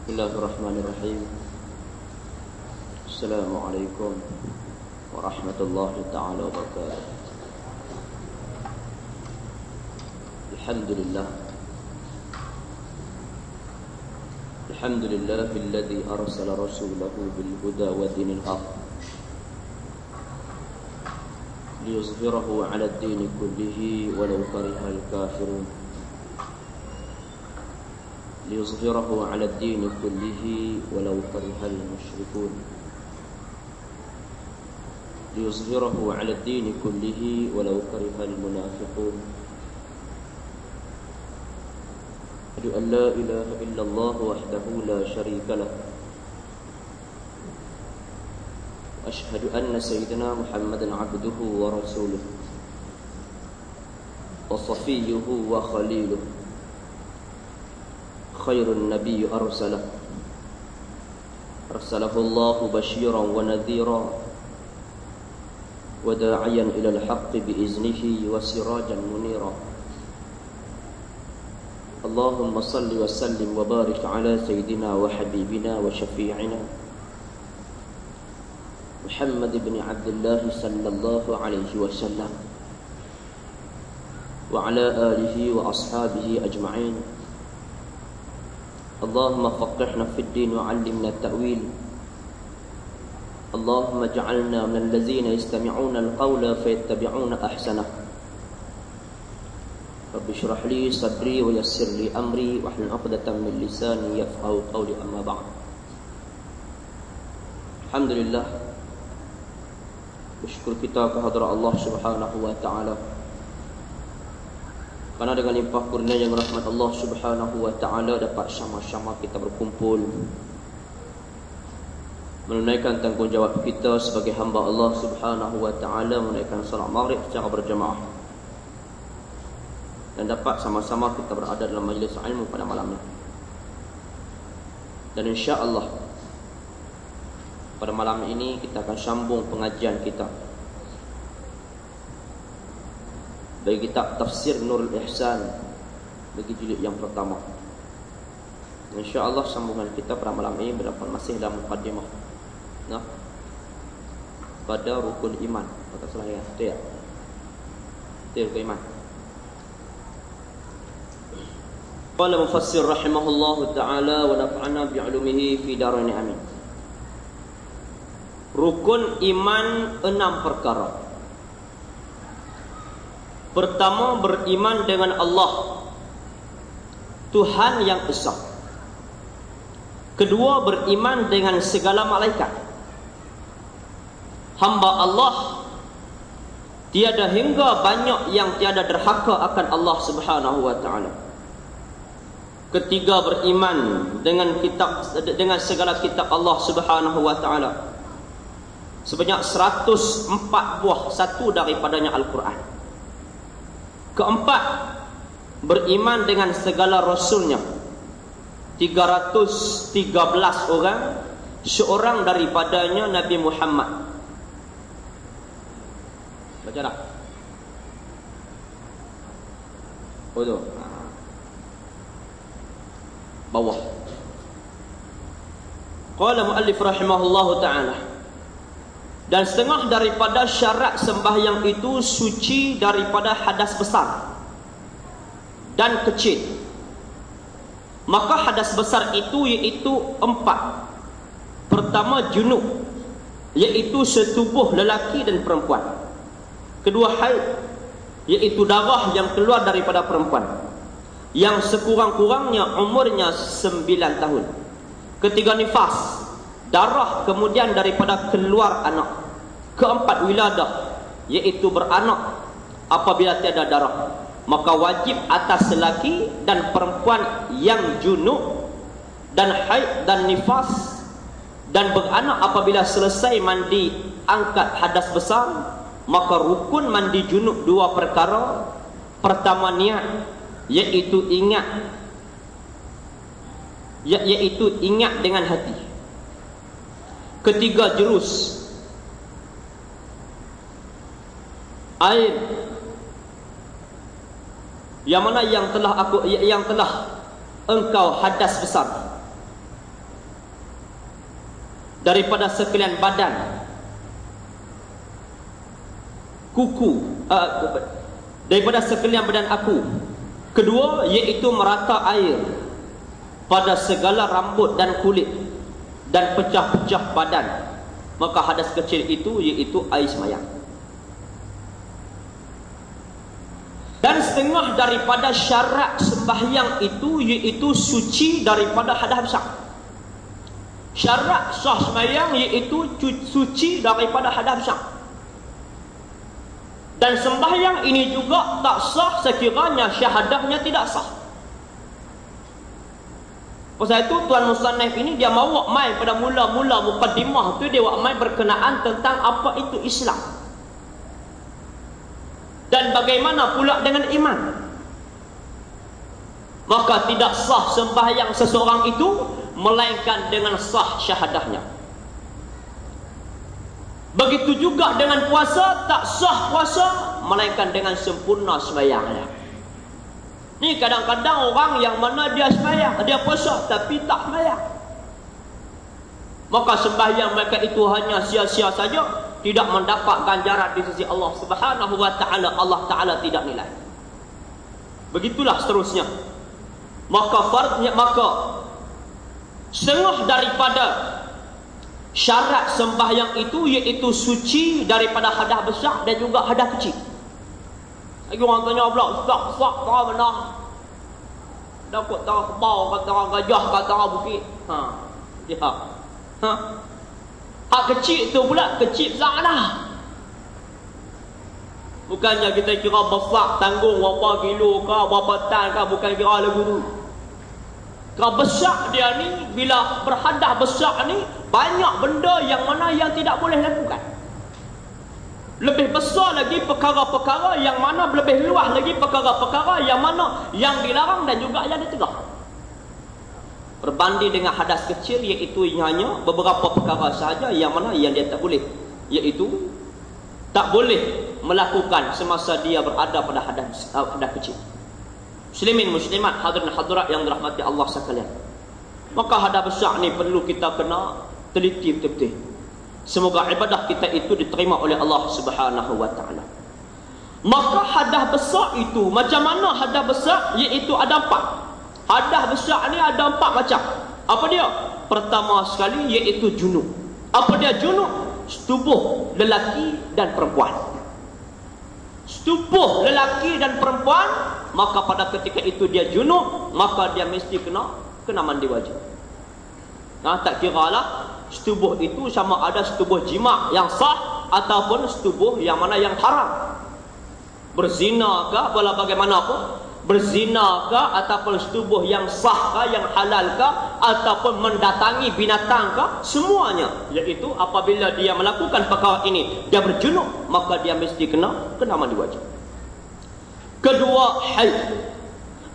بسم الله الرحمن الرحيم. السلام عليكم ورحمة الله تعالى وبركاته. الحمد لله. الحمد لله الذي أرسل رسوله بالهدى ودين الحق. ليظهره على الدين كله ولو كره الكافرون. ليظهره على الدين كله ولو كره المشركون. ليظهره على الدين كله ولو كره المنافقون. أشهد أن لا إله إلا الله وحده لا شريك له. أشهد أن سيدنا محمدا عبده ورسوله وصفيه وخليله. خير النبي أرسله. أرسله الله بشيرا ونذيرا وداعيا إلى الحق بإذنه وسراجا منيرا. اللهم صل وسلم وبارك على سيدنا وحبيبنا وشفيعنا محمد بن عبد الله صلى الله عليه وسلم وعلى آله وأصحابه أجمعين. اللهم فقهنا في الدين وعلمنا التأويل. اللهم اجعلنا من الذين يستمعون القول فيتبعون أحسنه. رب اشرح لي صدري ويسر لي أمري واحلل عقدة من لساني يفقهوا قولي أما بعد. الحمد لله. bersyukur kita kehadrat Subhanahu wa taala Karena dengan limpah kurnia yang rahmat Allah subhanahu wa ta'ala Dapat sama-sama kita berkumpul. Menunaikan tanggungjawab kita sebagai hamba Allah subhanahu wa ta'ala Menunaikan salat maghrib secara berjamaah. Dan dapat sama-sama kita berada dalam majlis ilmu pada malam ini Dan insya Allah Pada malam ini kita akan sambung pengajian kita bagi kitab tafsir Nurul Ihsan bagi jilid yang pertama. Insya-Allah sambungan kita pada malam ini berdapat masih dalam mukadimah. Nah. Pada rukun iman. Kata salah ya. Itu ya. Itu rukun iman. Qala mufassir rahimahullahu taala wa nafa'ana bi'ulumihi fi darain amin. Rukun iman enam perkara. Pertama beriman dengan Allah. Tuhan yang Esa. Kedua beriman dengan segala malaikat. Hamba Allah Tiada hingga banyak yang tiada derhaka akan Allah subhanahu wa ta'ala. Ketiga beriman dengan kitab dengan segala kitab Allah subhanahu wa ta'ala. Sebanyak 104 buah satu daripadanya Al-Quran Keempat Beriman dengan segala Rasulnya. 313 orang Seorang daripadanya Nabi Muhammad. Baca dah. Oh tu. Bawah. Qala muallif rahimahullahu ta'ala dan setengah daripada syarat sembahyang itu suci daripada hadas besar dan kecil. Maka hadas besar itu iaitu empat. Pertama junub, iaitu setubuh lelaki dan perempuan. Kedua haid, iaitu darah yang keluar daripada perempuan. Yang sekurang-kurangnya umurnya sembilan tahun. Ketiga nifas, darah kemudian daripada keluar anak keempat wiladah iaitu beranak apabila tiada darah maka wajib atas lelaki dan perempuan yang junub dan haid dan nifas dan beranak apabila selesai mandi angkat hadas besar maka rukun mandi junub dua perkara. Pertama niat iaitu ingat iaitu ingat dengan hati. Ketiga jurus air. Yang mana yang telah aku yang telah engkau hadas besar. Daripada sekalian badan. Kuku uh, daripada sekalian badan aku. Kedua iaitu merata air pada segala rambut dan kulit dan pecah-pecah badan. Maka hadas kecil itu iaitu air semayang dan setengah daripada syarat sembahyang itu iaitu suci daripada hadas besar. Syarat sah sembahyang iaitu suci daripada hadas besar. Dan sembahyang ini juga tak sah sekiranya syahadahnya tidak sah. Pasal itu Tuan Musannif ini dia mahu main pada mula-mula mukaddimah tu dia main berkenaan tentang apa itu Islam. Dan bagaimana pula dengan iman. Maka tidak sah sembahyang seseorang itu melainkan dengan sah syahadahnya. Begitu juga dengan puasa tak sah puasa melainkan dengan sempurna sembahyangnya. Ni kadang-kadang orang yang mana dia sembahyang, dia puasa tapi tak sembahyang. Maka sembahyang mereka itu hanya sia-sia saja, tidak mendapat ganjaran di sisi Allah Subhanahu wa taala. Allah taala tidak nilai. Begitulah seterusnya. Maka fardnya maka setengah daripada syarat sembahyang itu iaitu suci daripada hadas besar dan juga hadas kecil. Lagi orang tanya pula, Ustaz, Ustaz, tahu mana? Dapat tahu kebau, kata orang gajah, kata orang bukit. Ha. Ya. Ha. Hak kecil tu pula, kecil dah. Bukannya kita kira besar, tanggung berapa kilo ke, berapa tan ke, bukan kira lagu tu. Kira besar dia ni, bila berhadah besar ni, banyak benda yang mana yang tidak boleh lakukan. Lebih besar lagi perkara-perkara yang mana lebih luas lagi perkara-perkara yang mana yang dilarang dan juga yang ditegak. Berbanding dengan hadas kecil iaitu hanya beberapa perkara sahaja yang mana yang dia tak boleh. Iaitu tak boleh melakukan semasa dia berada pada hadas, uh, hadas kecil. Muslimin muslimat hadirin hadirat yang dirahmati Allah sekalian. Maka hadas besar ni perlu kita kena teliti betul-betul. Semoga ibadah kita itu diterima oleh Allah Subhanahu wa taala. Maka hadah besar itu macam mana hadah besar iaitu ada empat. Hadah besar ni ada empat macam. Apa dia? Pertama sekali iaitu junub. Apa dia junub? Setubuh lelaki dan perempuan. Setubuh lelaki dan perempuan, maka pada ketika itu dia junub, maka dia mesti kena kena mandi wajib. Nah, tak kira lah setubuh itu sama ada setubuh jima yang sah ataupun setubuh yang mana yang haram berzina ke wala bagaimana pun berzina ke ataupun setubuh yang sah ke yang halal ke ataupun mendatangi binatang ke semuanya. Iaitu apabila dia melakukan perkara ini dia berjunuk maka dia mesti kena kena mandi wajib. Kedua haid.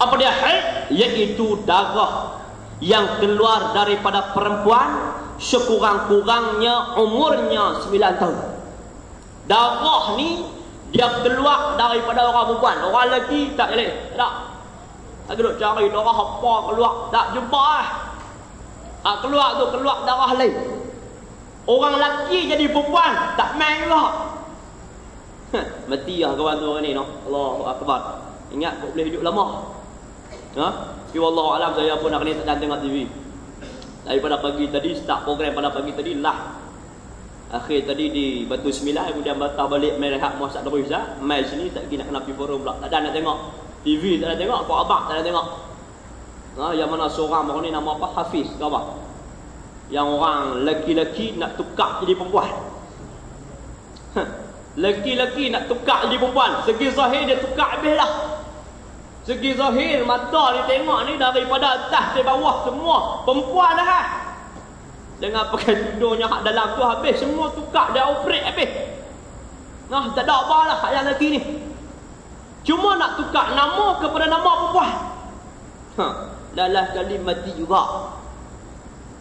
Apa dia haid? Iaitu darah yang keluar daripada perempuan sekurang-kurangnya umurnya 9 tahun. Darah ni dia keluar daripada orang perempuan. Orang lelaki tak boleh. Tak. Tak duduk cari darah apa keluar. Tak jumpa lah. Tak keluar tu keluar darah lain. Orang lelaki jadi perempuan. Tak main juga. Mati lah kawan tu orang ni. No? Allahu Akbar. Ingat kau boleh hidup lama. Ha? Tapi Allah Alam saya pun nak ni tak tengok TV daripada pagi tadi start program pada pagi tadi lah akhir tadi di Batu Sembilan kemudian batal balik main rehat muasak terus dah mai sini tak kena kena pergi forum pula. Tak ada nak tengok TV tak ada tengok. Apa abang tak ada tengok. Ha, yang mana seorang orang ni nama apa? Hafiz ke apa? Yang orang lelaki-lelaki nak tukar jadi perempuan. Ha, lelaki-lelaki nak tukar jadi perempuan. Segi zahir dia tukar habis lah Segi zahir mata ni tengok ni daripada atas ke bawah semua perempuan dah. Dengan pakai tudungnya hak dalam tu habis semua tukar dia operate habis. Nah, tak ada apa lah yang lagi ni. Cuma nak tukar nama kepada nama perempuan. Ha, lalah kali mati juga.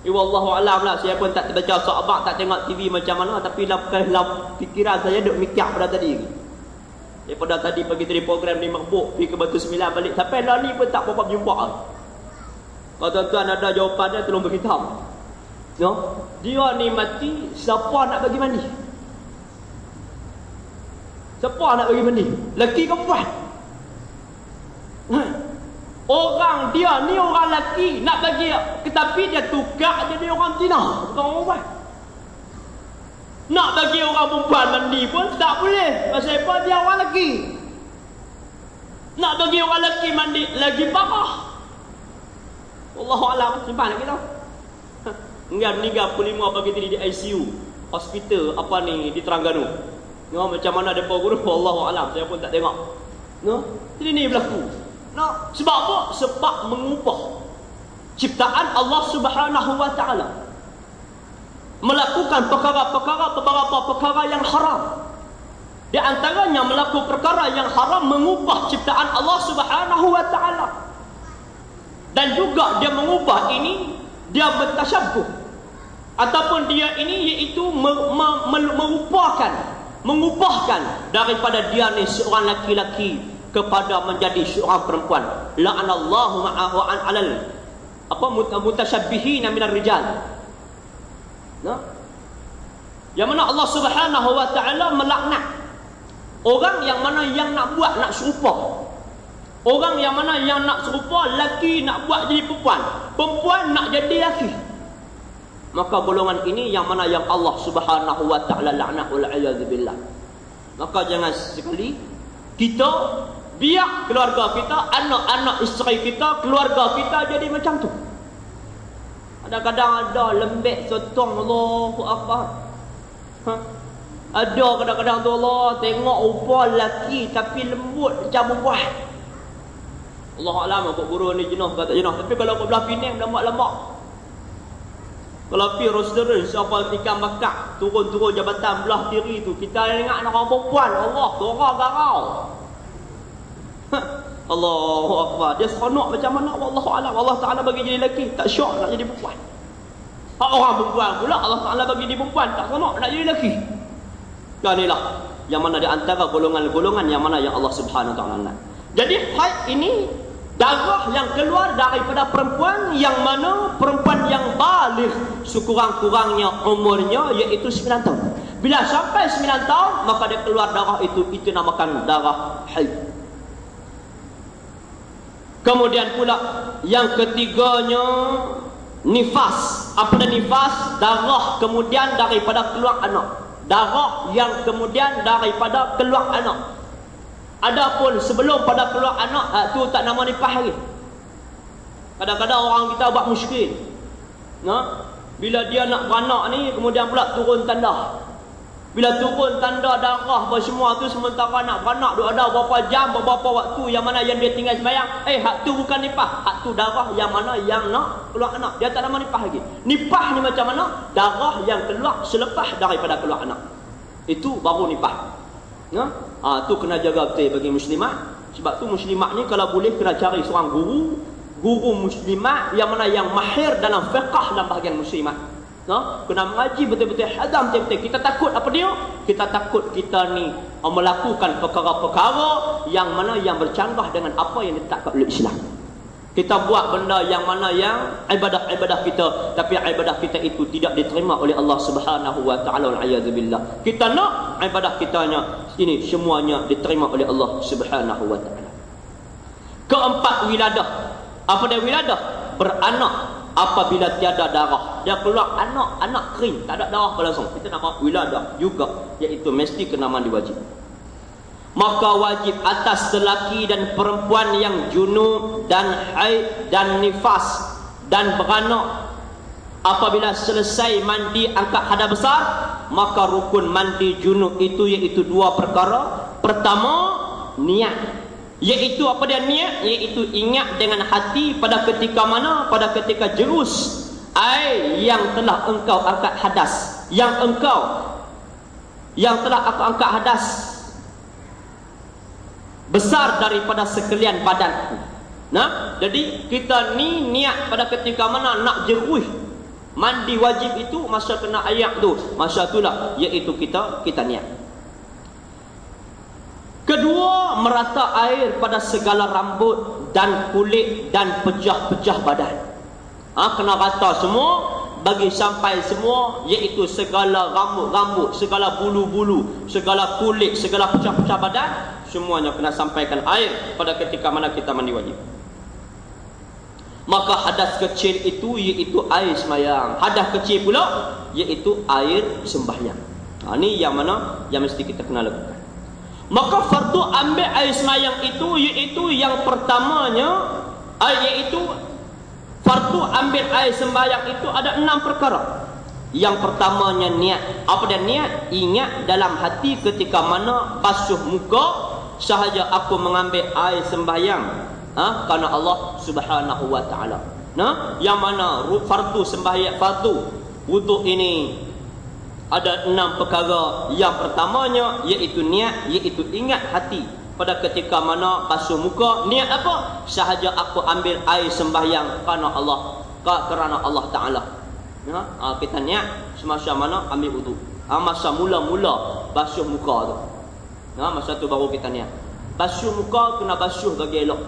Ya Allah alam lah saya pun tak terbaca sahabat tak tengok TV macam mana tapi dalam fikiran saya duk mikir pada tadi. Daripada tadi pagi tadi program ni makbuk Pergi ke Batu Sembilan balik Sampai lali pun tak berapa jumpa Kalau tuan-tuan ada jawapannya Tolong beritahu No? Dia ni mati, siapa nak bagi mandi? Siapa nak bagi mandi? Lelaki ke perempuan? Orang dia ni orang lelaki nak bagi tetapi dia tukar jadi orang Cina, bukan orang perempuan. Nak bagi orang perempuan mandi pun tak boleh. Pasal apa? Dia orang lelaki. Nak bagi orang lelaki mandi lagi parah. Wallahualam, simpan lagi tau. Enggak meninggal pukul 5 pagi tadi di ICU Hospital apa ni? Di Terengganu. No, Macam mana mereka guru. Allah Alam. Saya pun tak tengok. No? Jadi ni berlaku. No? Sebab apa? Sebab mengubah Ciptaan Allah subhanahu wa ta'ala. Melakukan perkara-perkara Beberapa perkara yang haram. Di antaranya melakukan perkara yang haram Mengubah ciptaan Allah subhanahu wa ta'ala. Dan juga dia mengubah ini dia bertasyabuh. Ataupun dia ini iaitu merupakan mengubahkan daripada dia ni seorang laki-laki kepada menjadi seorang perempuan. La'anallahu ma'ahu alal. Apa mutasyabbihin minar rijal. Nah yang mana Allah Subhanahu wa taala melaknat orang yang mana yang nak buat nak serupa Orang yang mana yang nak serupa laki nak buat jadi perempuan. Perempuan nak jadi laki. Maka golongan ini yang mana yang Allah Subhanahu wa taala laknat wal billah. Maka jangan sekali kita biar keluarga kita, anak-anak isteri kita, keluarga kita jadi macam tu. Kadang-kadang ada lembek sotong Allahu akbar. Ha? Ada kadang-kadang tu Allah tengok rupa lelaki tapi lembut macam perempuan. Allah Alam aku guru ni jenuh kata jenuh. Tapi kalau kau belah Penang lembak-lembak kalau pergi restaurant siapa ikan bakar turun-turun jabatan belah kiri tu kita ingat nak orang perempuan Allah dorang garau. Allahu Akbar. Dia seronok macam mana? Allah Alam. Allah Ta'ala bagi jadi lelaki tak syok nak jadi perempuan. Hak orang perempuan pula Allah Ta'ala bagi jadi perempuan tak seronok nak jadi lelaki. Dan inilah yang mana di antara golongan-golongan yang mana yang Allah Subhanahu Ta'ala jadi haid ini darah yang keluar daripada perempuan yang mana perempuan yang balik sekurang-kurangnya umurnya iaitu 9 tahun. Bila sampai 9 tahun maka dia keluar darah itu itu namakan darah haid. Kemudian pula yang ketiganya nifas. Apa dia nifas? Darah kemudian daripada keluar anak. Darah yang kemudian daripada keluar anak. Adapun sebelum pada keluar anak ha, tu tak nama nipah lagi. Kadang-kadang orang kita buat muskil. Nah, bila dia nak beranak ni kemudian pula turun tanda. Bila turun tanda darah apa semua tu sementara nak beranak duk ada berapa jam berapa waktu yang mana yang dia tinggal sembahyang. Eh hak tu bukan nipah, hak tu darah yang mana yang nak keluar anak. Dia tak nama nipah lagi. Nipah ni macam mana? Darah yang keluar selepas daripada keluar anak. Itu baru nipah. Ya? Ha, tu kena jaga betul bagi muslimat. Sebab tu muslimat ni kalau boleh kena cari seorang guru. Guru muslimat yang mana yang mahir dalam fiqah dalam bahagian muslimat. Ya? Kena mengaji betul-betul hadam betul-betul. Kita takut apa dia? Kita takut kita ni melakukan perkara-perkara yang mana yang bercanggah dengan apa yang ditetapkan oleh Islam. Kita buat benda yang mana yang ibadah-ibadah kita tapi ibadah kita itu tidak diterima oleh Allah Subhanahu wa taala wal. Kita nak ibadah kitanya ini semuanya diterima oleh Allah Subhanahu wa taala. Keempat wiladah. Apa dia wiladah? Beranak apabila tiada darah. Dia keluar anak, anak kering, tak ada darah langsung. Kita nama wiladah juga iaitu mesti kena mandi wajib maka wajib atas lelaki dan perempuan yang junub dan haid dan nifas dan beranak. Apabila selesai mandi angkat hadas besar maka rukun mandi junub itu iaitu dua perkara. Pertama niat. Iaitu apa dia niat? Iaitu ingat dengan hati pada ketika mana? Pada ketika jerus. Air yang telah engkau angkat hadas. Yang engkau yang telah aku angkat hadas besar daripada sekalian badanku. Nah, jadi kita ni niat pada ketika mana nak jeruih mandi wajib itu masa kena ayat tu, masa itulah iaitu kita kita niat. Kedua, merata air pada segala rambut dan kulit dan pejah-pejah badan. Ah ha, kena rata semua bagi sampai semua iaitu segala rambut-rambut, segala bulu-bulu, segala kulit, segala pecah-pecah badan semuanya kena sampaikan air pada ketika mana kita mandi wajib. Maka hadas kecil itu iaitu air semayang. Hadas kecil pula iaitu air sembahyang. Ha, ini yang mana yang mesti kita kena lakukan. Maka fardu ambil air semayang itu iaitu yang pertamanya iaitu fardu ambil air sembahyang itu ada enam perkara. Yang pertamanya niat. Apa dia niat? Ingat dalam hati ketika mana basuh muka sahaja aku mengambil air sembahyang. Ha? Karena Allah Subhanahu wa taala. Nah, yang mana fardu sembahyang fardu wuduk ini ada enam perkara. Yang pertamanya iaitu niat, iaitu ingat hati pada ketika mana basuh muka niat apa sahaja aku ambil air sembahyang kerana Allah kerana Allah Taala ya ha, kita niat semasa mana ambil wudu ha, masa mula-mula basuh muka tu ya masa tu baru kita niat. Basuh muka kena basuh bagi elok.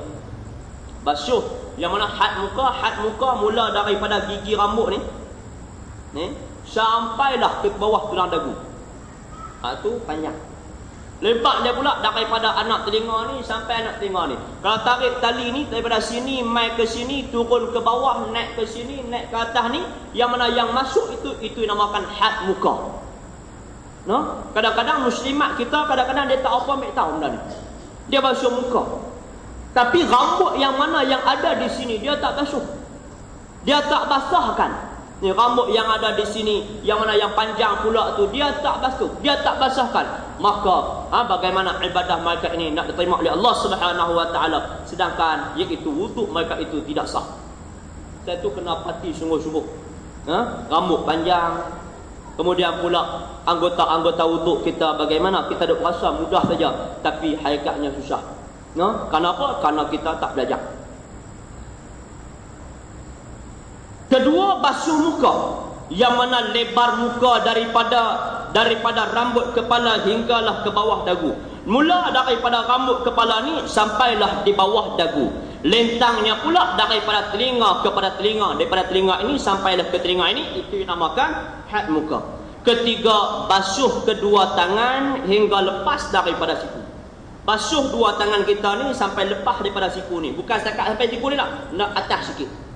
Basuh yang mana had muka had muka mula daripada gigi rambut ni ni sampailah ke bawah tulang dagu. Ha, tu panjang. Lebat dia pula daripada anak telinga ni sampai anak telinga ni. Kalau tarik tali ni daripada sini mai ke sini turun ke bawah naik ke sini naik ke atas ni yang mana yang masuk itu itu dinamakan had muka. No? Kadang-kadang muslimat kita kadang-kadang dia tak apa ambil tahu benda ni. Dia basuh muka. Tapi rambut yang mana yang ada di sini dia tak basuh. Dia tak basahkan. Ni rambut yang ada di sini yang mana yang panjang pula tu dia tak basuh, dia tak basahkan. Maka ha, bagaimana ibadah mereka ini nak diterima oleh Allah Subhanahu wa taala sedangkan iaitu wuduk mereka itu tidak sah. Saya tu kena pati sungguh-sungguh. Ha? Rambut panjang. Kemudian pula anggota-anggota wuduk kita bagaimana kita duk rasa mudah saja tapi hakikatnya susah. No? Kenapa? Karena kita tak belajar. Kedua basuh muka yang mana lebar muka daripada daripada rambut kepala hinggalah ke bawah dagu. Mula daripada rambut kepala ni sampailah di bawah dagu. Lentangnya pula daripada telinga kepada telinga, daripada telinga ini sampailah ke telinga ini itu dinamakan had muka. Ketiga basuh kedua tangan hingga lepas daripada siku. Basuh dua tangan kita ni sampai lepas daripada siku ni. Bukan setakat sampai siku ni nak, nak atas sikit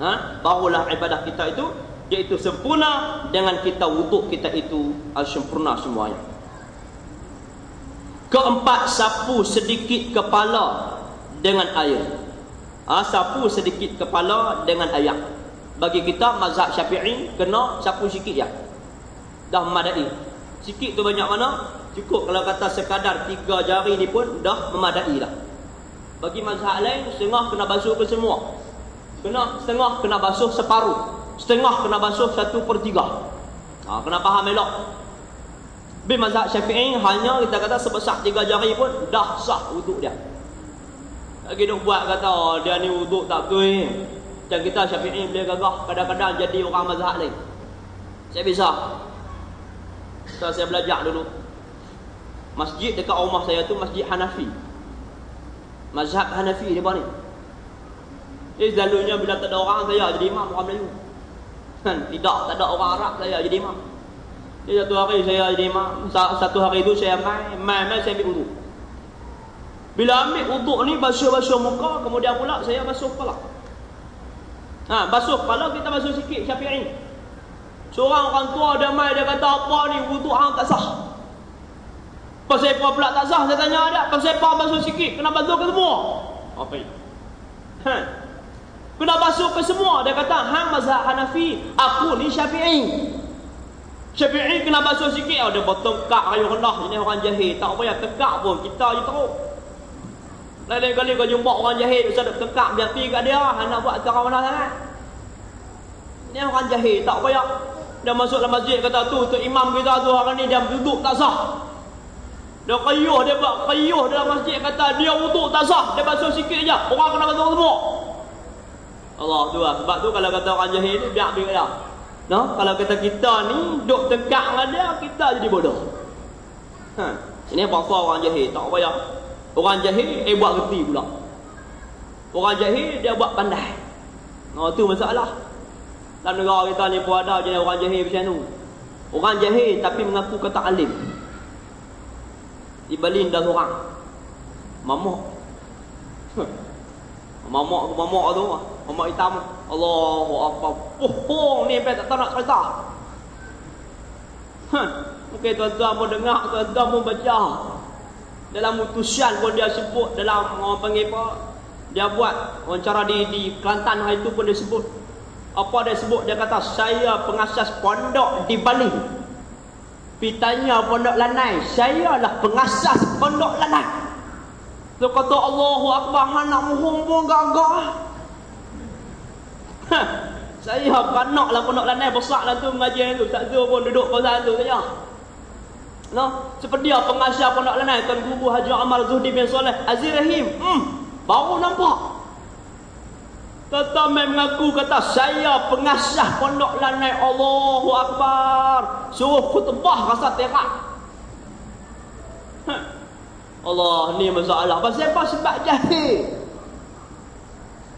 ha? barulah ibadah kita itu iaitu sempurna dengan kita wuduk kita itu sempurna semuanya keempat sapu sedikit kepala dengan air ha? sapu sedikit kepala dengan air bagi kita mazhab syafi'i kena sapu sikit ya dah memadai sikit tu banyak mana cukup kalau kata sekadar tiga jari ni pun dah memadai dah bagi mazhab lain setengah kena basuh ke semua Kena setengah kena basuh separuh. Setengah kena basuh satu per tiga. Ha, kena faham elok. Bi mazhab syafi'i hanya kita kata sebesar tiga jari pun dah sah wuduk dia. Lagi duk buat kata oh, dia ni wuduk tak betul ni. Dan kita syafi'i boleh gagah kadang-kadang jadi orang mazhab lain. Saya bisa. So, saya belajar dulu. Masjid dekat rumah saya tu masjid Hanafi. Mazhab Hanafi dia ni. Jadi selalunya bila tak ada orang saya jadi imam orang Melayu. Kan? Tidak, tak ada orang Arab saya jadi imam. Jadi satu hari saya jadi imam. Satu hari itu saya main, main, main saya ambil uduk. Bila ambil uduk ni basuh-basuh muka, kemudian pula saya basuh kepala. Ha, basuh kepala kita basuh sikit syafi'i. Seorang orang tua dia main dia kata apa ni uduk hang tak sah. Pasal apa pula tak sah? Saya tanya ada. Pasal apa basuh sikit? Kenapa basuh ke semua? Apa ini? Ha. Kena basuh ke semua. Dia kata, hang mazhab Hanafi. Aku ni Syafi'i. Syafi'i kena basuh sikit. Oh, dia potong kak kayu rendah. Ini orang jahil. Tak payah tekak pun. Kita je tahu. Lain-lain kali kau jumpa orang jahil. Bisa duk tekak. Biar pergi kat dia. Hang nak buat terang mana sangat. Ini orang jahil. Tak payah. Dia masuk dalam masjid. Kata tu. Tu imam kita tu hari ni. Dia duduk tak sah. Dia kayuh. Dia buat kayuh dalam masjid. Kata dia wuduk tak sah. Dia basuh sikit je. Orang kena basuh semua. Allah tu lah. Sebab tu kalau kata orang jahil ni biar biar dia. No? Kalau kata kita ni duk tegak dengan dia, kita jadi bodoh. Ha. Ini apa orang jahil? Tak payah. Orang jahil, eh buat reti pula. Orang jahil, dia buat pandai. Oh, tu masalah. Dalam negara kita ni pun ada jenis orang jahil macam tu. Orang jahil tapi mengaku kata alim. Di Berlin dah seorang. Mamak. Mamak tu mamak tu. Mamak hitam. Allahu Akbar. Oh, ni sampai tak tahu nak cerita. Mungkin tuan-tuan pun dengar, tuan-tuan pun baca. Dalam utusan pun dia sebut dalam orang panggil apa? Dia buat wawancara di di Kelantan hari itu pun dia sebut. Apa dia sebut? Dia kata saya pengasas pondok di Bali. Pitanya pondok lanai. Saya lah pengasas pondok lanai. Dia kata Allahu Akbar anak muhum pun gagah ha, saya beranak lah pondok lanai besar lah tu mengaji tu. Tak tu pun duduk pasal tu saja no? seperti apa pengasas pondok lanai Tuan Guru Haji Amal Zuhdi bin Soleh Azir Rahim hmm, baru nampak Tetapi mengaku kata saya pengasah pondok lanai Allahu Akbar. Suruh khutbah rasa terak. Allah ni masalah. Pasal apa? Sebab jahil.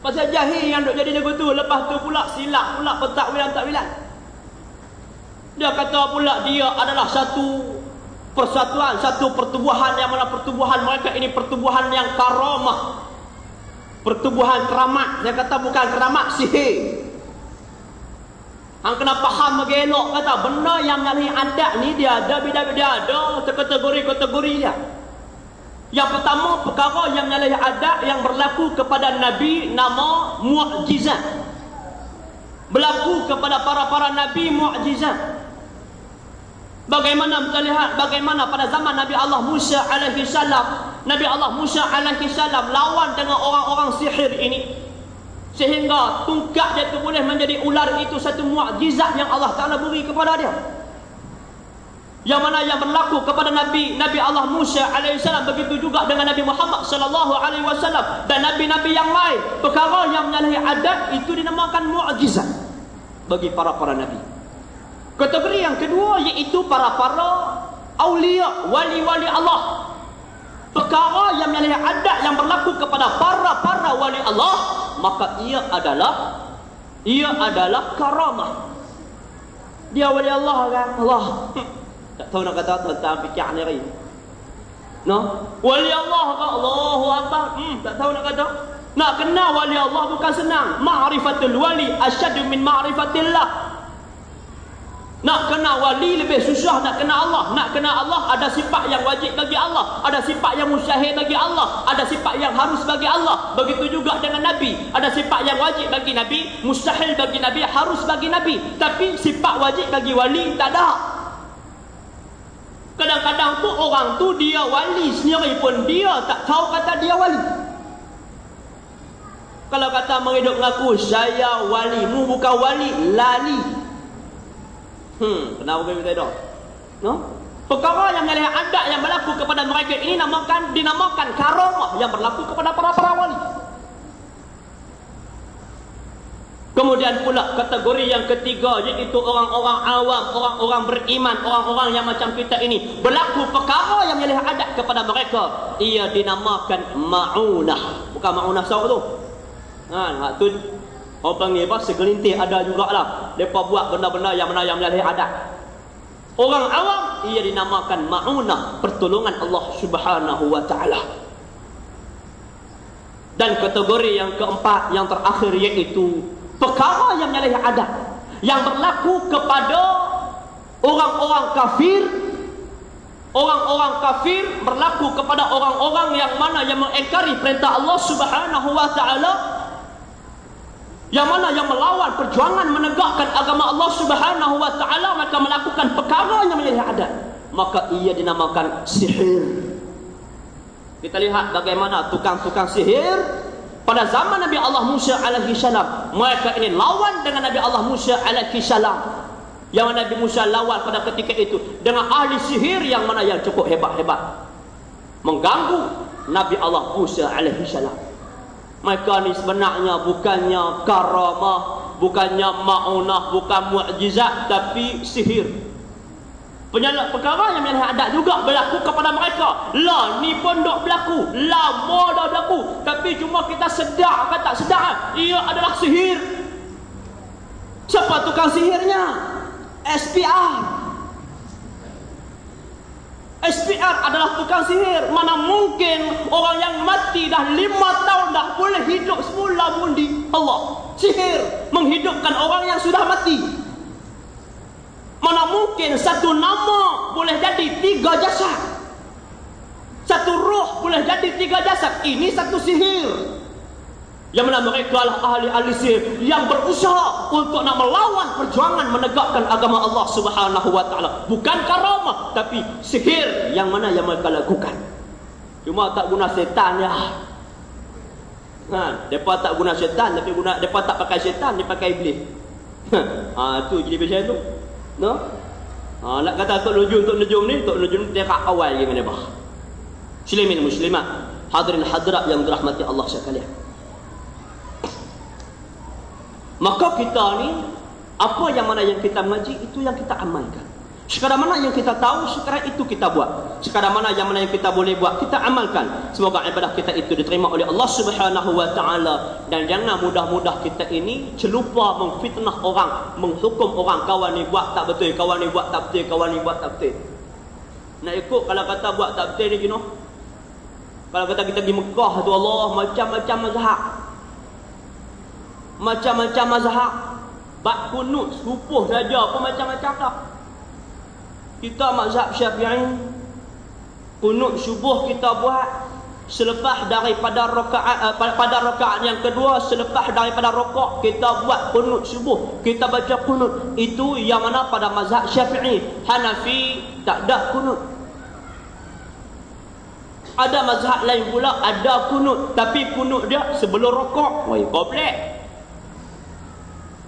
Pasal jahil yang duk jadi lagu tu. Lepas tu pula silap pula pentakwilan takwilan. Dia kata pula dia adalah satu persatuan, satu pertubuhan yang mana pertubuhan mereka ini pertubuhan yang karamah pertubuhan keramat saya kata bukan keramat sihir Hang kena faham bagi elok kata benda yang nyalahi adat ni dia ada bida dia ada kategori-kategori dia. Yang pertama perkara yang nyalahi adat yang berlaku kepada nabi nama mukjizat. Berlaku kepada para-para nabi mukjizat. Bagaimana kita lihat bagaimana pada zaman Nabi Allah Musa alaihi salam, Nabi Allah Musa alaihi salam lawan dengan orang-orang sihir ini. Sehingga tungkak dia tu boleh menjadi ular itu satu mukjizat yang Allah Taala beri kepada dia. Yang mana yang berlaku kepada Nabi Nabi Allah Musa alaihi salam begitu juga dengan Nabi Muhammad sallallahu alaihi wasallam dan nabi-nabi yang lain. Perkara yang menyalahi adat itu dinamakan mukjizat bagi para-para nabi. Kategori yang kedua iaitu para-para awliya, wali-wali Allah. Perkara yang menyalahi adat yang berlaku kepada para-para wali Allah, maka ia adalah ia adalah karamah. Dia wali Allah kan? Allah. Tak tahu nak kata tentang fikir ni ri. No? Wali Allah kan? Allahu Akbar. Hmm, tak tahu nak kata. Nak kenal wali Allah bukan senang. Ma'rifatul wali asyadu min ma'rifatillah. Nak kenal wali lebih susah nak kenal Allah. Nak kenal Allah ada sifat yang wajib bagi Allah. Ada sifat yang musyahir bagi Allah. Ada sifat yang harus bagi Allah. Begitu juga dengan Nabi. Ada sifat yang wajib bagi Nabi. Mustahil bagi Nabi. Harus bagi Nabi. Tapi sifat wajib bagi wali tak ada. Kadang-kadang tu orang tu dia wali sendiri pun dia tak tahu kata dia wali. Kalau kata menghidup mengaku saya wali. Mu bukan wali. Lali. Hmm, kenapa kita tak No? Perkara yang menyalahi adat yang berlaku kepada mereka ini namakan dinamakan karamah yang berlaku kepada para-para wali. Kemudian pula kategori yang ketiga iaitu orang-orang awam, orang-orang beriman, orang-orang yang macam kita ini berlaku perkara yang menyalahi adat kepada mereka. Ia dinamakan ma'unah. Bukan ma'unah sawah tu. Ha, tu Orang panggil apa? Segelintir ada jugalah. Mereka buat benda-benda yang mana yang melalui adat. Orang awam, ia dinamakan ma'unah. Pertolongan Allah subhanahu wa ta'ala. Dan kategori yang keempat, yang terakhir iaitu perkara yang melalui adat. Yang berlaku kepada orang-orang kafir. Orang-orang kafir berlaku kepada orang-orang yang mana yang mengingkari perintah Allah subhanahu wa ta'ala yang mana yang melawan perjuangan menegakkan agama Allah Subhanahu wa taala maka melakukan perkara yang menyalahi adat. Maka ia dinamakan sihir. Kita lihat bagaimana tukang-tukang sihir. Pada zaman Nabi Allah Musa alaihi salam mereka ini lawan dengan Nabi Allah Musa alaihi salam. Yang mana Nabi Musa lawan pada ketika itu dengan ahli sihir yang mana yang cukup hebat-hebat. Mengganggu Nabi Allah Musa alaihi salam mereka ni sebenarnya bukannya karamah, bukannya ma'unah, bukan mukjizat tapi sihir. Penyalak perkara yang menyalahi adat juga berlaku kepada mereka. Lah ni pun dok berlaku. Lama dah berlaku. Tapi cuma kita sedar ke tak sedar. Ia adalah sihir. Siapa tukang sihirnya? SPR. SPR adalah tukang sihir. Mana mungkin orang yang mati dah lima tahun dah boleh hidup semula mundi. Allah. Sihir menghidupkan orang yang sudah mati. Mana mungkin satu nama boleh jadi tiga jasad. Satu roh boleh jadi tiga jasad. Ini satu sihir. Yang mana mereka adalah ahli-ahli sihir yang berusaha untuk nak melawan perjuangan menegakkan agama Allah Subhanahu wa taala. Bukan karamah tapi sihir yang mana yang mereka lakukan. Cuma tak guna setan ya. Ha, depa tak guna setan tapi guna depa tak pakai setan, dia pakai iblis. Ha, tu jadi macam tu. No? Ha, nak kata tok nujum tok nujum ni, tok nujum dia kat awal dengan dia bah. Muslimin muslimat, hadirin hadirat yang dirahmati Allah sekalian. Maka kita ni apa yang mana yang kita mengaji itu yang kita amalkan. Sekadar mana yang kita tahu sekadar itu kita buat. Sekadar mana yang mana yang kita boleh buat kita amalkan. Semoga ibadah kita itu diterima oleh Allah Subhanahu wa taala dan jangan mudah-mudah kita ini celupa memfitnah orang, menghukum orang kawan ni buat tak betul, kawan ni buat tak betul, kawan ni buat tak betul. Nak ikut kalau kata buat tak betul ni you know. Kalau kata kita pergi Mekah tu Allah macam-macam mazhab macam-macam mazhab. Bak kunut supuh saja apa macam-macam dah kita mazhab syafi'i kunut subuh kita buat selepas daripada rakaat uh, pada rakaat yang kedua selepas daripada rokok kita buat kunut subuh kita baca kunut. Itu yang mana pada mazhab syafi'i. Hanafi tak ada kunut. Ada mazhab lain pula ada kunut. Tapi kunut dia sebelum rokok woi goblek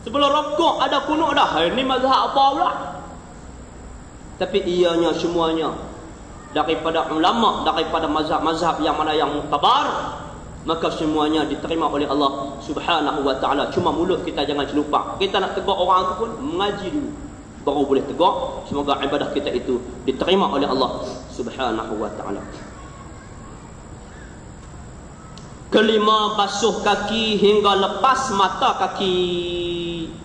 Sebelum rokok ada kunuk dah. Ini mazhab apa pula? Tapi ianya semuanya daripada ulama, daripada mazhab-mazhab yang mana yang mutabar, maka semuanya diterima oleh Allah Subhanahu wa taala. Cuma mulut kita jangan lupa. Kita nak tegur orang tu pun mengaji dulu baru boleh tegur. Semoga ibadah kita itu diterima oleh Allah Subhanahu wa taala. Kelima basuh kaki hingga lepas mata kaki.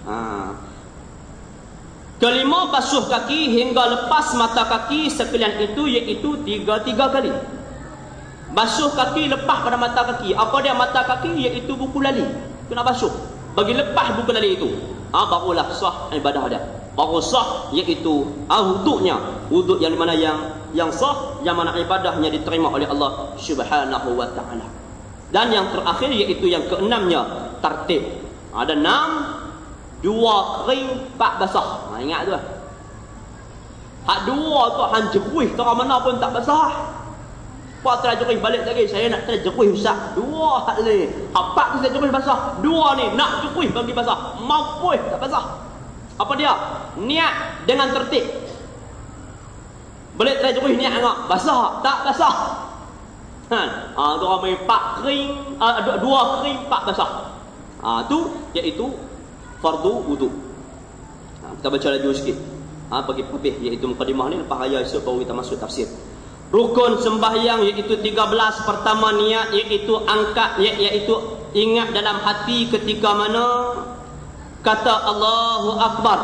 Ha. Kelima basuh kaki hingga lepas mata kaki sekalian itu iaitu tiga-tiga kali. Basuh kaki lepas pada mata kaki. Apa dia mata kaki iaitu buku lali. Kena basuh. Bagi lepas buku lali itu. Ha, barulah sah ibadah dia. Baru sah iaitu ha, wuduknya. Wuduk yang mana yang yang sah. Yang mana ibadahnya diterima oleh Allah subhanahu wa ta'ala. Dan yang terakhir iaitu yang keenamnya. Tertib. Ada enam Dua kering, empat basah. Ha, ingat tu lah. Hak dua tu han jeruih tak mana pun tak basah. Pak terjeruih balik lagi. Saya nak terjeruih usah. Dua hak ni. Empat tu saya jeruih basah. Dua ni nak jeruih bagi basah. Mampu tak basah. Apa dia? Niat dengan tertib. Balik terjeruih niat enggak? Basah. Tak basah. Ha, ha tu ramai empat kering, uh, dua, kering, empat basah. Ha, tu iaitu fardu wudu. Ha, kita baca lagi sikit. Ha, bagi papih iaitu mukadimah ni lepas ayat esok baru kita masuk tafsir. Rukun sembahyang iaitu 13 pertama niat iaitu angkat iaitu ingat dalam hati ketika mana kata Allahu Akbar.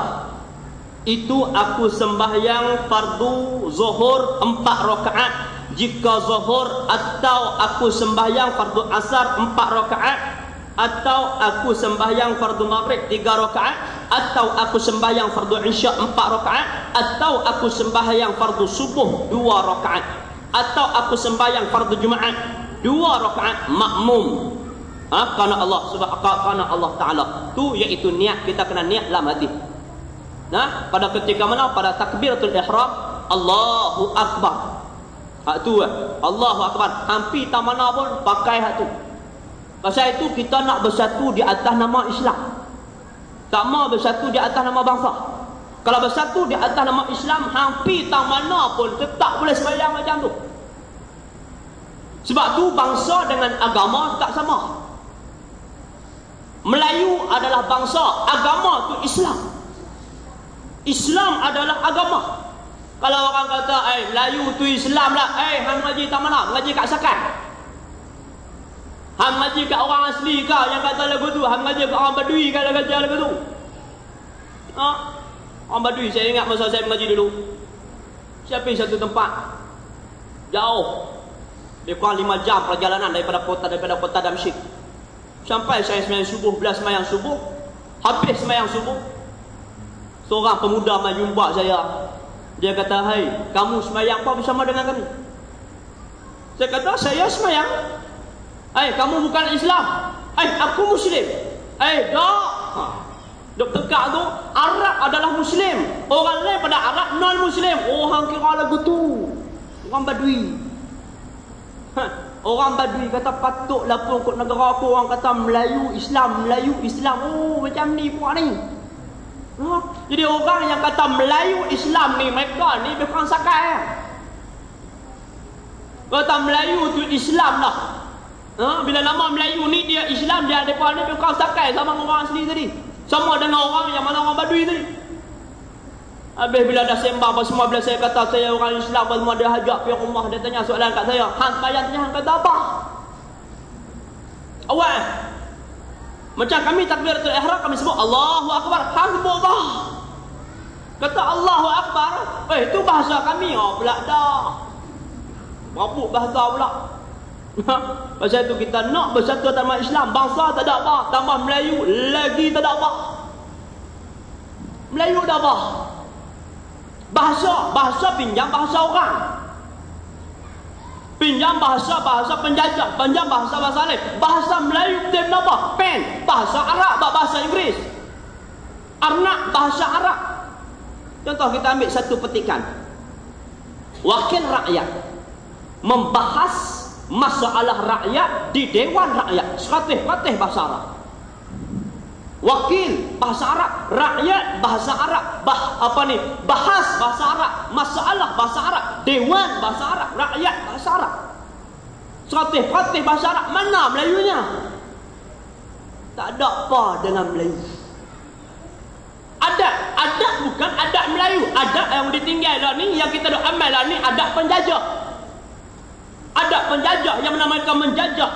Itu aku sembahyang fardu zuhur 4 rakaat jika zuhur atau aku sembahyang fardu asar 4 rakaat atau aku sembahyang fardu maghrib tiga rakaat atau aku sembahyang fardu isya empat rakaat atau aku sembahyang fardu subuh dua rakaat atau aku sembahyang fardu jumaat dua rakaat makmum. Ha? kerana Allah subhanahu kerana Allah taala. Tu iaitu niat kita kena niat dalam hati. Nah pada ketika mana? Pada takbiratul ihram Allahu akbar hak tu eh. Allahu akbar hampir tak mana pun pakai hak tu Pasal itu kita nak bersatu di atas nama Islam. Tak mau bersatu di atas nama bangsa. Kalau bersatu di atas nama Islam, hampir tak mana pun tetap boleh sembahyang macam tu. Sebab tu bangsa dengan agama tak sama. Melayu adalah bangsa, agama tu Islam. Islam adalah agama. Kalau orang kata, eh, Melayu tu Islam lah. Eh, hang ngaji tak mana? Ngaji kat sakat. Hang ngaji kat orang asli kah yang kata lagu tu? Hang ngaji kat orang badui kah lagu lagu tu? Ha? Orang Badui saya ingat masa saya mengaji dulu. Saya pergi satu tempat. Jauh. Dia kurang lima jam perjalanan daripada kota daripada kota Damsyik. Sampai saya semayang subuh, belas semayang subuh. Habis semayang subuh. Seorang pemuda jumpa saya. Dia kata, "Hai, kamu semayang apa bersama dengan kami?" Saya kata, "Saya semayang." "Hai, kamu bukan Islam." "Hai, aku Muslim." "Hai, dak." Ha. Dok tegak tu, Arab adalah Muslim. Orang lain pada Arab non-Muslim. Orang kira lagu tu. Orang Badui. Ha. Orang Badui kata patutlah pun kot negara aku orang kata Melayu Islam, Melayu Islam. Oh macam ni puak ni. Ha? Jadi orang yang kata Melayu Islam ni mereka ni bukan sakai. Eh? Kata Melayu tu Islam lah. Ha? Bila nama Melayu ni dia Islam dia depan ni bukan sakai sama orang asli tadi. Sama dengan orang yang mana orang badui tadi. Habis bila dah sembang apa semua bila saya kata saya orang Islam apa semua dia hajak pergi rumah dia tanya soalan kat saya. Hang bayar tanya hang kata apa? Awak macam kami takbiratul ihram kami sebut Allahu akbar. Allah. Kata Allahu akbar. Eh itu bahasa kami oh pula dah. Mabuk bahasa pula. Pasal itu kita nak bersatu tanpa Islam. Bangsa tak ada apa. Tambah Melayu lagi tak ada apa. Melayu dah apa? Bahasa. Bahasa pinjam bahasa orang. Pinjam bahasa bahasa penjajah. Pinjam bahasa bahasa lain. Bahasa Melayu dia apa? Pen. Bahasa Arab. Bahasa Inggeris. Arnak bahasa Arab. Contoh kita ambil satu petikan. Wakil rakyat. Membahas masalah rakyat di Dewan Rakyat. Seratih-ratih bahasa Arab. Wakil bahasa Arab, rakyat bahasa Arab, bah, apa ni? Bahas bahasa Arab, masalah bahasa Arab, dewan bahasa Arab, rakyat bahasa Arab. Seratih-ratih bahasa Arab, mana Melayunya? Tak ada apa dengan Melayu. Adat, adat bukan adat Melayu. Adat yang ditinggal lah ni, yang kita dah amal lah ni, adat penjajah ada penjajah yang mana mereka menjajah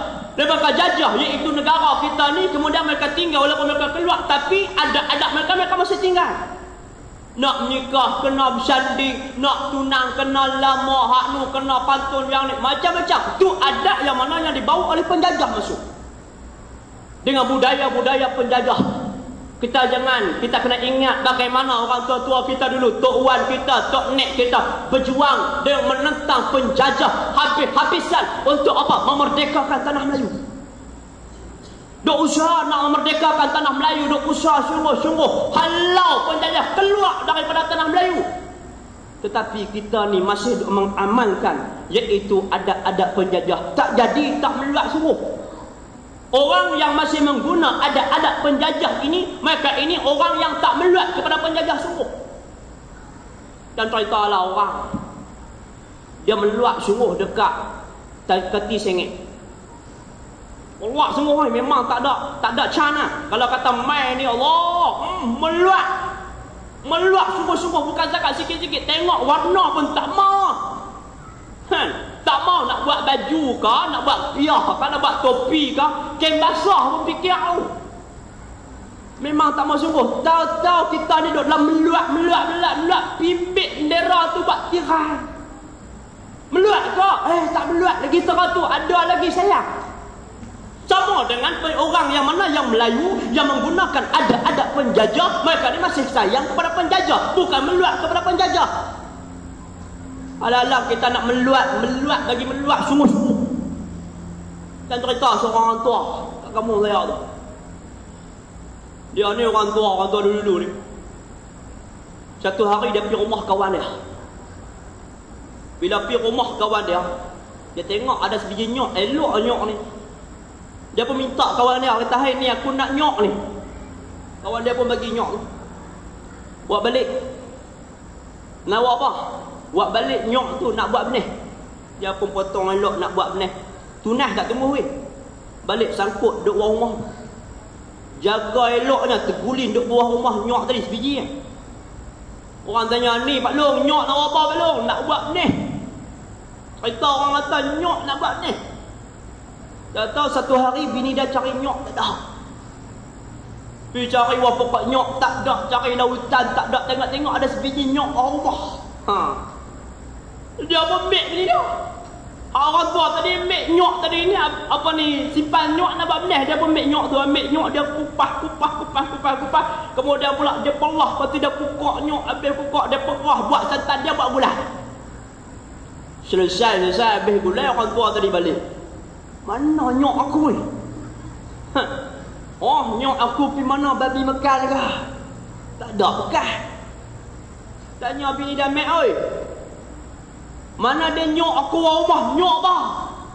mereka jajah iaitu negara kita ni kemudian mereka tinggal walaupun mereka keluar tapi ada adat mereka mereka masih tinggal. Nak nikah kena bersanding nak tunang kena lama hak nu kena pantun yang ni macam-macam. Tu adat yang mana yang dibawa oleh penjajah masuk. Dengan budaya-budaya penjajah kita jangan, kita kena ingat bagaimana orang tua-tua kita dulu, tok wan kita, tok nek kita berjuang dengan menentang penjajah habis-habisan untuk apa? Memerdekakan tanah Melayu. Dok usaha nak memerdekakan tanah Melayu, dok usaha sungguh-sungguh halau penjajah keluar daripada tanah Melayu. Tetapi kita ni masih mengamalkan iaitu ada-ada penjajah. Tak jadi, tak meluat sungguh. Orang yang masih mengguna adat-adat penjajah ini, mereka ini orang yang tak meluat kepada penjajah sungguh. Dan ceritalah orang. Dia meluat sungguh dekat keti sengit. Meluat sungguh memang tak ada tak ada cana. Kalau kata mai ni Allah, hmm, meluat. Meluat sungguh-sungguh bukan zakat sikit-sikit. Tengok warna pun tak mau. Han, tak mau nak buat baju ke, nak buat piah ke, nak buat topi ke, kain basah pun fikir aku. Memang tak mau sungguh. Tahu-tahu kita ni duduk dalam meluat, meluat, meluat, meluat. Pimpit bendera tu buat tirai. Meluat ke? Eh, tak meluat lagi terang tu. Ada lagi sayang. Sama dengan orang yang mana yang Melayu yang menggunakan adat-adat penjajah. Mereka ni masih sayang kepada penjajah. Bukan meluat kepada penjajah. Alah-alah kita nak meluat, meluat lagi meluat sungguh-sungguh. Dan cerita seorang orang tua kat kamu saya tu. Dia ni orang tua, orang tua dulu-dulu ni. Satu hari dia pergi rumah kawan dia. Bila pergi rumah kawan dia, dia tengok ada sebiji nyok, elok nyok ni. Dia pun minta kawan dia, kata, hai ni aku nak nyok ni. Kawan dia pun bagi nyok tu. Buat balik. Nak buat apa? Buat balik nyok tu nak buat benih. Dia pun potong elok nak buat benih. Tunah tak tumbuh weh. Balik sangkut duk bawah rumah. Jaga eloknya terguling duk bawah rumah nyok tadi sebiji kan. Orang tanya ni Pak Long nyok nak apa Pak Long? Nak buat benih. Cerita orang kata nyok nak buat benih. Tak tahu satu hari bini dia cari nyok tak tahu. Pergi cari pokok nyok tak ada, cari lautan tak ada, tengok-tengok ada sebiji nyok Allah. Ha. Dia ambil ni dia. Orang tua tadi ambil nyok tadi ni apa ni simpan nyok nak buat benih dia ambil nyok tu? Ambil nyok dia kupas kupas kupas kupas kupas kemudian pula dia pelah lepas tu dia pukak nyok habis pukak dia perah buat santan dia buat gulai selesai selesai. Habis gulai orang tua tadi balik. Mana nyok aku ni ha. oh nyok aku pergi mana babi makan ke? Tak ada bekas. Tanya bini dan mek oi mana dia nyok aku rumah? Nyok bah.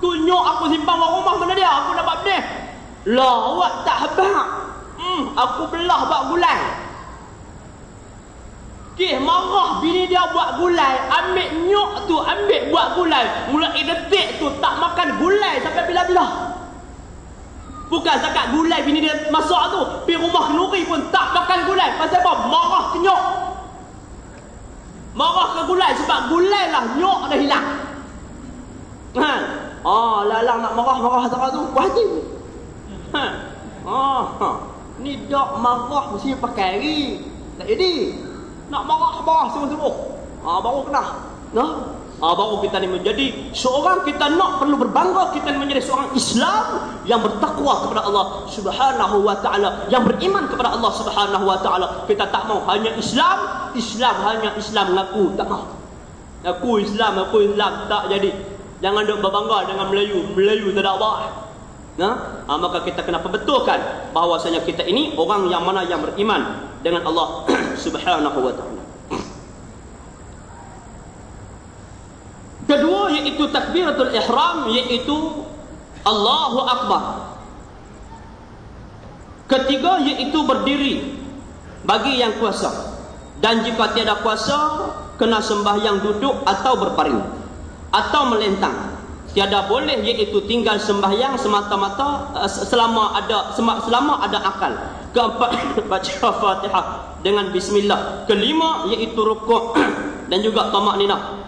Tu nyok aku simpan rumah. Mana dia? Aku dapat benih lah awak tak habaq hmm, aku belah buat gulai. Kih marah bini dia buat gulai. Ambil nyok tu Ambil buat gulai. Mulai detik tu Tak makan gulai Sampai bila-bila. Bukan zakat gulai bini dia masak tu. Pergi rumah nuri pun Tak makan gulai. Pasal apa? Marah ke nyok Marah ke gulai sebab gulai lah nyok dah hilang. Ha. Oh, lalang nak marah-marah tak tu. Puas hati. Ha. Oh, ha. Ni dak marah mesti pakai lagi. Tak jadi. Nak marah-marah semua-semua. Ah, baru kena. Nah, Ah, baru kita ni menjadi seorang kita nak perlu berbangga kita ni menjadi seorang Islam yang bertakwa kepada Allah Subhanahu wa taala, yang beriman kepada Allah Subhanahu wa taala. Kita tak mau hanya Islam, Islam hanya Islam mengaku, tak mau. Aku Islam, aku Islam tak jadi. Jangan duk berbangga dengan Melayu, Melayu tak ada apa. Nah, ha, maka kita kena perbetulkan bahawasanya kita ini orang yang mana yang beriman dengan Allah Subhanahu wa taala. Kedua iaitu takbiratul ihram iaitu Allahu Akbar. Ketiga iaitu berdiri bagi yang kuasa. Dan jika tiada kuasa kena sembahyang duduk atau berparing atau melentang. Tiada boleh iaitu tinggal sembahyang semata-mata eh, selama ada selama ada akal. Keempat baca Fatihah dengan bismillah. Kelima iaitu rukuk dan juga tamak ninah.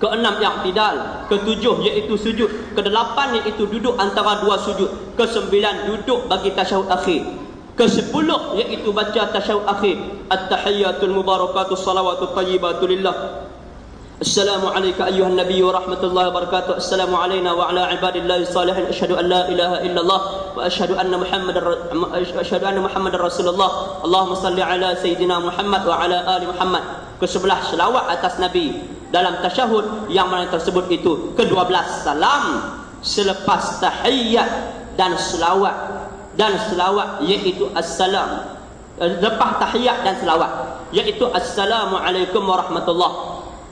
Keenam i'tidal, ketujuh iaitu sujud, kedelapan iaitu duduk antara dua sujud, kesembilan duduk bagi tasyahud akhir. Kesepuluh iaitu baca tasyahud akhir. At-tahiyyatul mubarakatus salawatut thayyibatu lillah. السلام عليك أيها النبي ورحمة الله وبركاته السلام علينا وعلى عباد الله الصالحين أشهد أن لا إله إلا الله وأشهد أن محمد أشهد أن محمد رسول الله اللهم صل على سيدنا محمد وعلى آل محمد kesebelah selawat atas Nabi dalam tasyahud yang mana tersebut itu ke-12 salam selepas tahiyat dan selawat. Dan selawat iaitu assalam. Lepas tahiyat dan selawat iaitu assalamualaikum warahmatullahi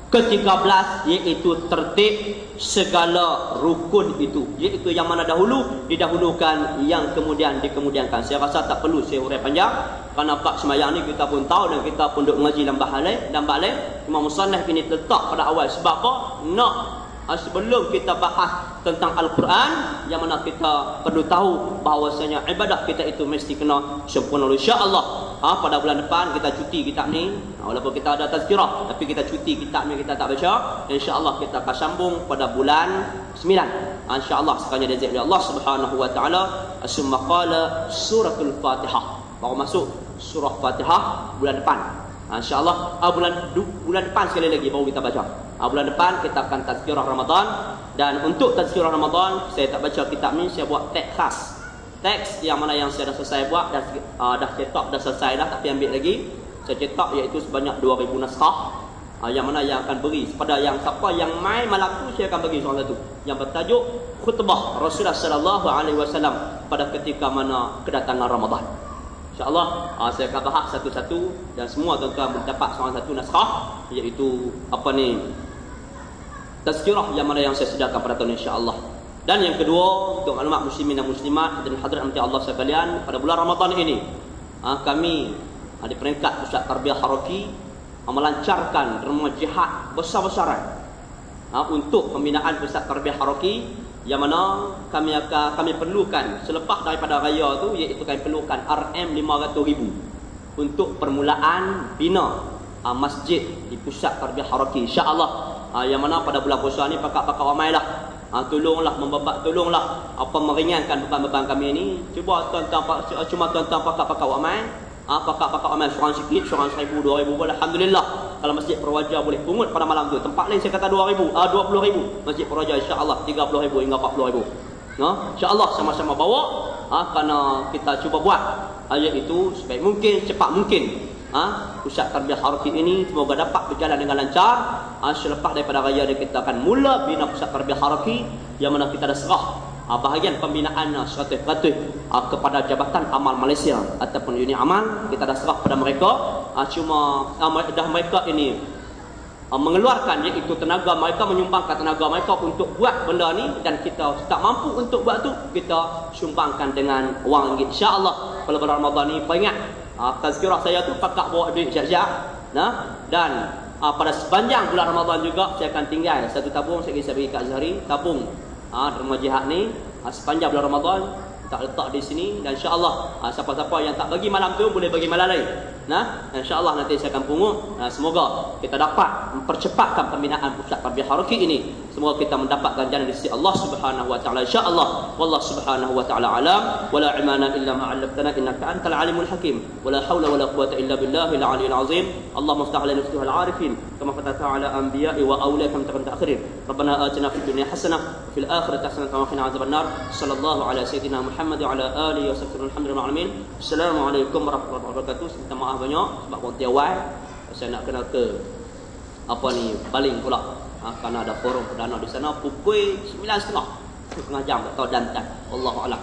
ke-13 iaitu tertib segala rukun itu. Iaitu yang mana dahulu didahulukan yang kemudian dikemudiankan. Saya rasa tak perlu saya urai panjang. Kerana bab semayang ni kita pun tahu dan kita pun duk mengaji dalam bahalai dan balik Imam Musannaf ini letak pada awal. Sebab apa? Nak sebelum kita bahas tentang Al-Quran yang mana kita perlu tahu bahawasanya ibadah kita itu mesti kena sempurna insya-Allah. Ha, pada bulan depan kita cuti kitab ni. Ha, walaupun kita ada tazkirah tapi kita cuti kitab ni kita tak baca. Insya-Allah kita akan sambung pada bulan 9. Ha, insya-Allah sekalian dari Allah Subhanahu wa taala asma qala suratul Fatihah. Baru masuk surah Fatihah bulan depan. InsyaAllah bulan bulan depan sekali lagi baru kita baca. Uh, bulan depan kita akan tazkirah Ramadan. Dan untuk tazkirah Ramadan, saya tak baca kitab ni, saya buat teks khas. Teks yang mana yang saya dah selesai buat, dah, uh, dah cetak, dah selesai dah, tapi ambil lagi. Saya cetak iaitu sebanyak 2,000 naskah. Uh, yang mana yang akan beri. Pada yang siapa yang main malaku, saya akan bagi soalan satu. Yang bertajuk, khutbah Rasulullah SAW pada ketika mana kedatangan Ramadan. InsyaAllah uh, saya akan bahas satu-satu dan semua tuan-tuan mendapat seorang satu naskah iaitu apa ni tazkirah yang mana yang saya sediakan pada tahun insyaAllah. Dan yang kedua untuk maklumat muslimin dan muslimat dan hadirat nanti Allah sekalian pada bulan Ramadan ini uh, kami uh, di peringkat Pusat Tarbiyah Haraki uh, melancarkan rumah jihad besar-besaran untuk pembinaan Pusat Tarbiyah Haraki yang mana kami akan kami perlukan selepas daripada raya tu iaitu kami perlukan RM 500,000 untuk permulaan bina masjid di pusat tarbiyah haraki insyaallah uh, yang mana pada bulan puasa ni pakak-pakak ramailah ha, tolonglah membabat tolonglah. Apa meringankan beban-beban kami ini cuba tuan-tuan cuma tuan-tuan pakak-pakak amal ha, pakak-pakak amal seorang sikit seorang seribu dua ribu Alhamdulillah. Kalau masjid perwaja boleh pungut pada malam tu. Tempat lain saya kata dua ribu ah, dua puluh ribu. Masjid perwaja insyaAllah tiga puluh ribu hingga empat puluh ribu. No? insyaAllah sama-sama bawa. Ha, kerana kita cuba buat. Ayat itu sebaik mungkin cepat mungkin ha, pusat tarbiyah harfi ini semoga dapat berjalan dengan lancar. Ha, selepas daripada raya ini kita akan mula bina pusat tarbiyah harfi yang mana kita dah serah ha, bahagian pembinaan 100% ha, kepada Jabatan Amal Malaysia ataupun unit amal. Kita dah serah pada mereka. Ha, cuma ha, dah mereka ini ha, mengeluarkan iaitu tenaga mereka menyumbangkan tenaga mereka untuk buat benda ni dan kita tak mampu untuk buat tu kita sumbangkan dengan wang ringgit insyaallah. Pada bulan Ramadan ni ingat Ha, tazkirah saya tu pakak bawa duit siap-siap. Nah, dan ha, pada sepanjang bulan Ramadan juga saya akan tinggal satu tabung saya kisah bagi Kak Zahri, tabung ha, derma jihad ni ha, sepanjang bulan Ramadan tak letak di sini dan insya-Allah ha, siapa-siapa yang tak bagi malam tu boleh bagi malam lain. Nah, insya-Allah nanti saya akan pungut. Nah, semoga kita dapat mempercepatkan pembinaan pusat tarbiyah haraki ini. Semoga kita mendapat ganjaran di sisi Allah Subhanahu wa taala insya-Allah. Wallahu subhanahu wa taala alam wala imana illa ma 'allamtana innaka antal alimul hakim. Wala haula wala quwwata illa billahil aliyil azim. Allahumma ftah lana futuhal arifin kama fatata ala anbiya'i wa awliya'i kam ta'akhirin. Rabbana atina fid dunya hasanah wa fil akhirati hasanah wa qina adzabannar. Sallallahu ala sayyidina Muhammad wa ala alihi wa sahbihi alhamdulillahi Assalamualaikum warahmatullahi wabarakatuh. Minta maaf banyak sebab waktu awal saya nak kena ke apa ni baling pula. Ha, kerana ada forum perdana di sana pukul 9.30 setengah. Jam tak tahu dan tak. Allah Allah